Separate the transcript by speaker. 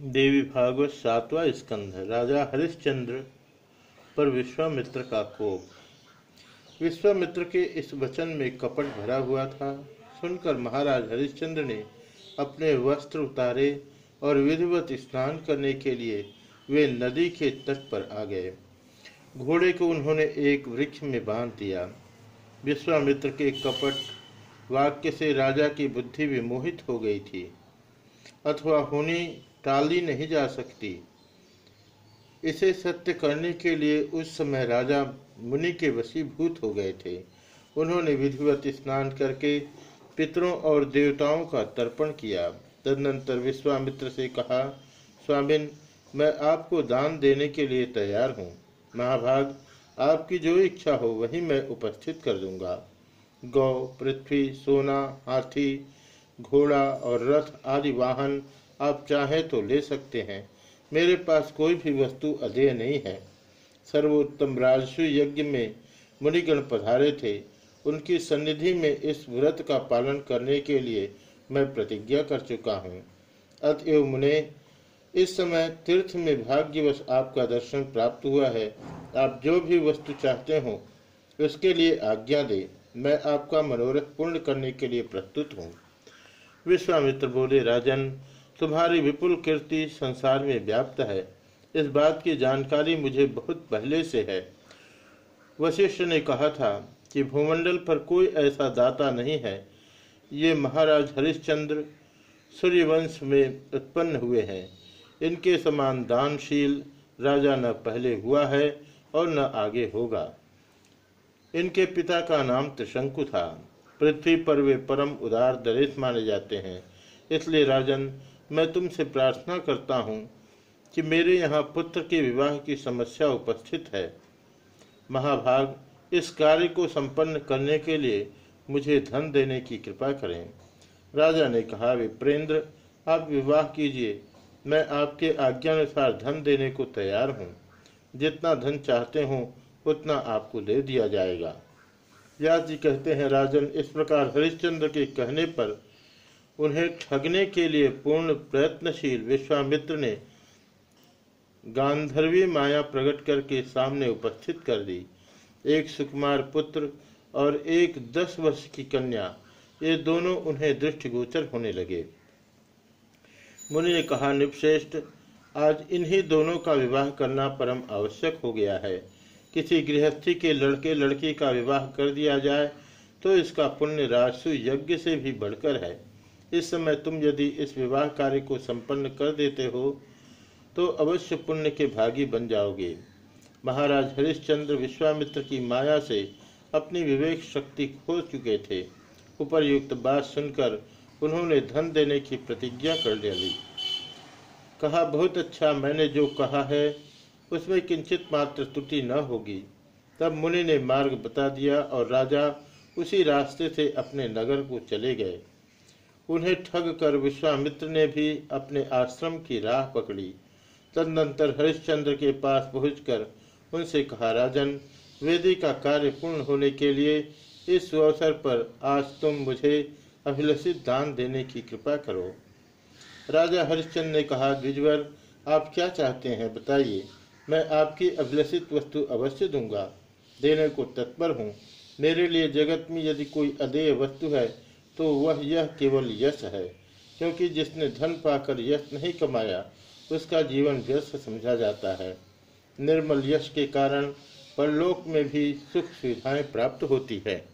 Speaker 1: देवी भागवत सातवा स्कंध, राजा हरिश्चंद्र पर विश्वामित्र का कोप। विश्वामित्र के इस वचन में कपट भरा हुआ था। सुनकर महाराज हरिश्चंद्र ने अपने वस्त्र उतारे और विधिवत स्नान करने के लिए वे नदी के तट पर आ गए। घोड़े को उन्होंने एक वृक्ष में बाँध दिया। विश्वामित्र के कपट वाक्य से राजा की बुद्धि विमोहित हो गई थी। अथवा होनी टाली नहीं जा सकती। इसे सत्य करने के लिए उस समय राजा मुनि के वशीभूत हो गए थे। उन्होंने विधिवत स्नान करके पितरों और देवताओं का तर्पण किया। तदनंतर विश्वामित्र से कहा, स्वामिन, मैं आपको दान देने के लिए तैयार हूँ। महाभाग, आपकी जो इच्छा हो वही मैं उपस्थित कर दूँगा। गौ, पृथ्वी, सोना, हाथी, घोड़ा और रथ आदि वाहन आप चाहें तो ले सकते हैं। मेरे पास कोई भी वस्तु अधेय नहीं है। सर्वोत्तम राजस्व यज्ञ में मुनिगण पधारे थे। उनकी सन्निधि में इस व्रत का पालन करने के लिए मैं प्रतिज्ञा कर चुका हूँ। अतएव मुने, इस समय तीर्थ में भाग्यवश आपका दर्शन प्राप्त हुआ है। आप जो भी वस्तु चाहते हो, उसके लिए आज्ञा दे। मैं आपका मनोरथ पूर्ण करने के लिए प्रस्तुत हूँ। विश्वामित्र बोले, राजन तुम्हारी विपुल कीर्ति संसार में व्याप्त है। इस बात की जानकारी मुझे बहुत पहले से है। वशिष्ठ ने कहा था कि भूमंडल पर कोई ऐसा दाता नहीं है। ये महाराज हरिश्चंद्र सूर्यवंश में उत्पन्न हुए हैं। इनके समान दानशील राजा न पहले हुआ है और न आगे होगा। इनके पिता का नाम त्रिशंकु था। पृथ्वी पर वे परम उदार दरित माने जाते हैं। इसलिए राजन मैं तुमसे प्रार्थना करता हूँ कि मेरे यहाँ पुत्र के विवाह की समस्या उपस्थित है। महाभाग, इस कार्य को संपन्न करने के लिए मुझे धन देने की कृपा करें। राजा ने कहा, विप्रेंद्र, आप विवाह कीजिए। मैं आपके आज्ञानुसार धन देने को तैयार हूँ। जितना धन चाहते हो, उतना आपको दे दिया जाएगा। व्यास जी कहते हैं, राजन, इस प्रकार हरिश्चंद्र के कहने पर उन्हें ठगने के लिए पूर्ण प्रयत्नशील विश्वामित्र ने गांधर्वी माया प्रकट करके सामने उपस्थित कर दी। एक सुकुमार पुत्र और एक दस वर्ष की कन्या, ये दोनों उन्हें दृष्टिगोचर होने लगे। मुनि ने कहा, निपश्रेष्ठ, आज इन्हीं दोनों का विवाह करना परम आवश्यक हो गया है। किसी गृहस्थी के लड़के लड़की का विवाह कर दिया जाए तो इसका पुण्य राजसु यज्ञ से भी बढ़कर है। इस समय तुम यदि इस विवाह कार्य को संपन्न कर देते हो तो अवश्य पुण्य के भागी बन जाओगे। महाराज हरिश्चंद्र विश्वामित्र की माया से अपनी विवेक शक्ति खो चुके थे। उपरयुक्त बात सुनकर उन्होंने धन देने की प्रतिज्ञा कर ली कहा, बहुत अच्छा मैंने जो कहा है, उसमें किंचित मात्र त्रुटि न होगी। तब मुनि ने मार्ग बता दिया और राजा उसी रास्ते से अपने नगर को चले गए। उन्हें ठग कर विश्वामित्र ने भी अपने आश्रम की राह पकड़ी। तदनंतर हरिश्चंद्र के पास पहुंचकर उनसे कहा, राजन, वेदी का कार्य पूर्ण होने के लिए इस अवसर पर आज तुम मुझे अभिलषित दान देने की कृपा करो। राजा हरिश्चंद्र ने कहा, द्विजवर, आप क्या चाहते हैं बताइए। मैं आपकी अभिलषित वस्तु अवश्य दूँगा। देने को तत्पर हूँ। मेरे लिए जगत में यदि कोई अदेय वस्तु है तो वह यह केवल यश है, क्योंकि जिसने धन पाकर यश नहीं कमाया, उसका जीवन व्यस्त समझा जाता है। निर्मल यश के कारण परलोक में भी सुख सुविधाएँ प्राप्त होती है।